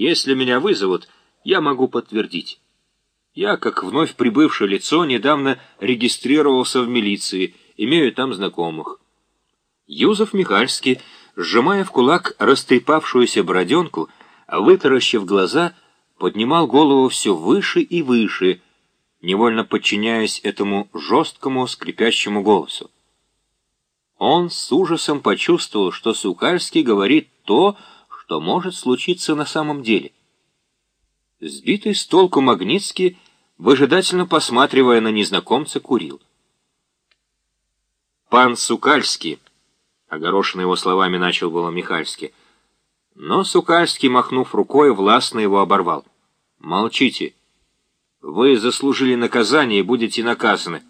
Если меня вызовут, я могу подтвердить. Я, как вновь прибывшее лицо, недавно регистрировался в милиции, имею там знакомых. Юзов Михальский, сжимая в кулак растрепавшуюся бороденку, вытаращив глаза, поднимал голову все выше и выше, невольно подчиняясь этому жесткому скрипящему голосу. Он с ужасом почувствовал, что Сукальский говорит то, что может случиться на самом деле. Сбитый с толку Магнитский, выжидательно посматривая на незнакомца, курил. «Пан Сукальский», — огорошенный его словами начал было Михальский, но Сукальский, махнув рукой, властно его оборвал. «Молчите. Вы заслужили наказание и будете наказаны.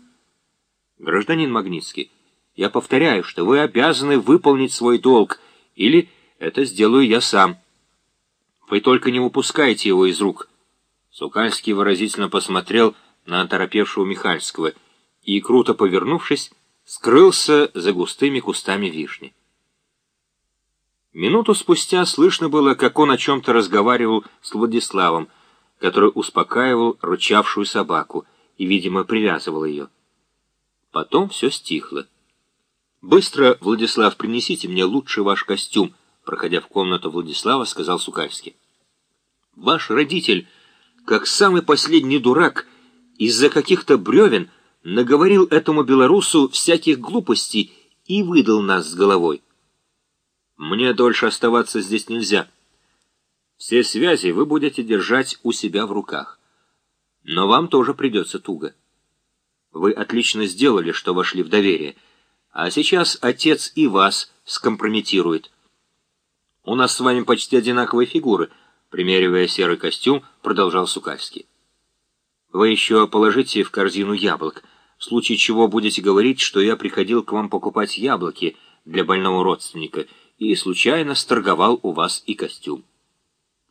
Гражданин Магнитский, я повторяю, что вы обязаны выполнить свой долг, или это сделаю я сам. Вы только не упускайте его из рук. Сукальский выразительно посмотрел на оторопевшего Михальского и, круто повернувшись, скрылся за густыми кустами вишни. Минуту спустя слышно было, как он о чем-то разговаривал с Владиславом, который успокаивал рычавшую собаку и, видимо, привязывал ее. Потом все стихло. «Быстро, Владислав, принесите мне лучший ваш костюм», проходя в комнату Владислава, сказал Сукальский. «Ваш родитель, как самый последний дурак, из-за каких-то бревен наговорил этому белорусу всяких глупостей и выдал нас с головой. Мне дольше оставаться здесь нельзя». Все связи вы будете держать у себя в руках. Но вам тоже придется туго. Вы отлично сделали, что вошли в доверие. А сейчас отец и вас скомпрометирует. У нас с вами почти одинаковые фигуры, примеривая серый костюм, продолжал Сукальский. Вы еще положите в корзину яблок, в случае чего будете говорить, что я приходил к вам покупать яблоки для больного родственника и случайно сторговал у вас и костюм.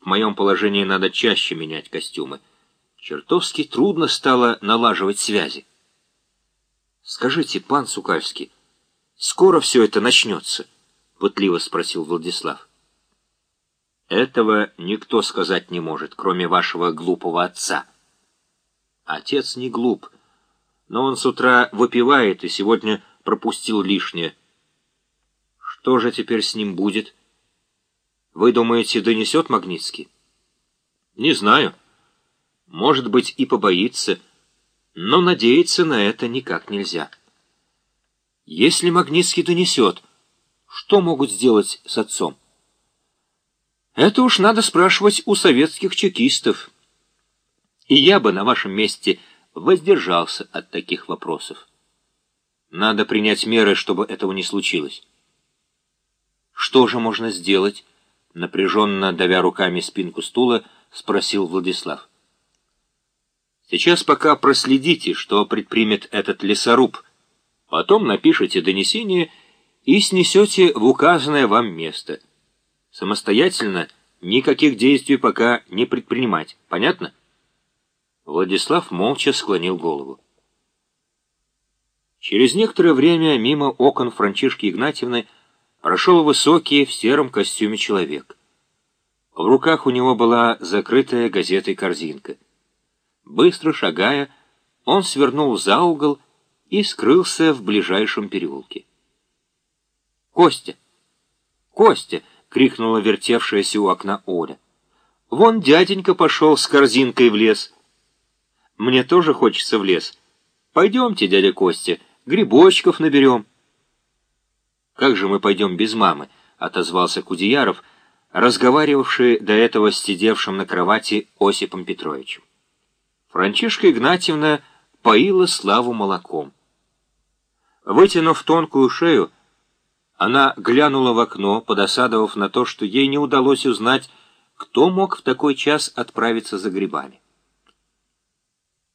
В моем положении надо чаще менять костюмы. Чертовски трудно стало налаживать связи. «Скажите, пан Сукальский, скоро все это начнется?» — пытливо спросил Владислав. «Этого никто сказать не может, кроме вашего глупого отца». Отец не глуп, но он с утра выпивает и сегодня пропустил лишнее. Что же теперь с ним будет?» Вы думаете, донесет Магнитский? Не знаю. Может быть, и побоится, но надеяться на это никак нельзя. Если Магнитский донесет, что могут сделать с отцом? Это уж надо спрашивать у советских чекистов. И я бы на вашем месте воздержался от таких вопросов. Надо принять меры, чтобы этого не случилось. Что же можно сделать? напряженно давя руками спинку стула, спросил Владислав. Сейчас пока проследите, что предпримет этот лесоруб. Потом напишите донесение и снесете в указанное вам место. Самостоятельно никаких действий пока не предпринимать. Понятно? Владислав молча склонил голову. Через некоторое время мимо окон Франчишки Игнатьевны прошел высокий в сером костюме человек. В руках у него была закрытая газетой корзинка. Быстро шагая, он свернул за угол и скрылся в ближайшем переулке. «Костя! Костя!» — крикнула вертевшаяся у окна Оля. «Вон дяденька пошел с корзинкой в лес». «Мне тоже хочется в лес. Пойдемте, дядя Костя, грибочков наберем». «Как же мы пойдем без мамы?» — отозвался Кудеяров, разговаривавший до этого с сидевшим на кровати Осипом Петровичем. Франчишка Игнатьевна поила Славу молоком. Вытянув тонкую шею, она глянула в окно, подосадовав на то, что ей не удалось узнать, кто мог в такой час отправиться за грибами.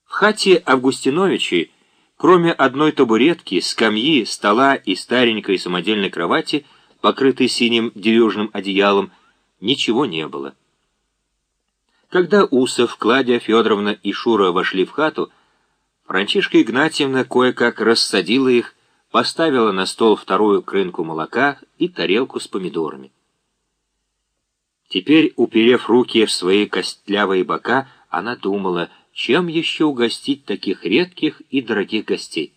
В хате Августиновичей Кроме одной табуретки, скамьи, стола и старенькой самодельной кровати, покрытой синим дерюжным одеялом, ничего не было. Когда Усов, Кладя Федоровна и Шура вошли в хату, Франчишка Игнатьевна кое-как рассадила их, поставила на стол вторую крынку молока и тарелку с помидорами. Теперь, уперев руки в свои костлявые бока, она думала, чем еще угостить таких редких и дорогих гостей.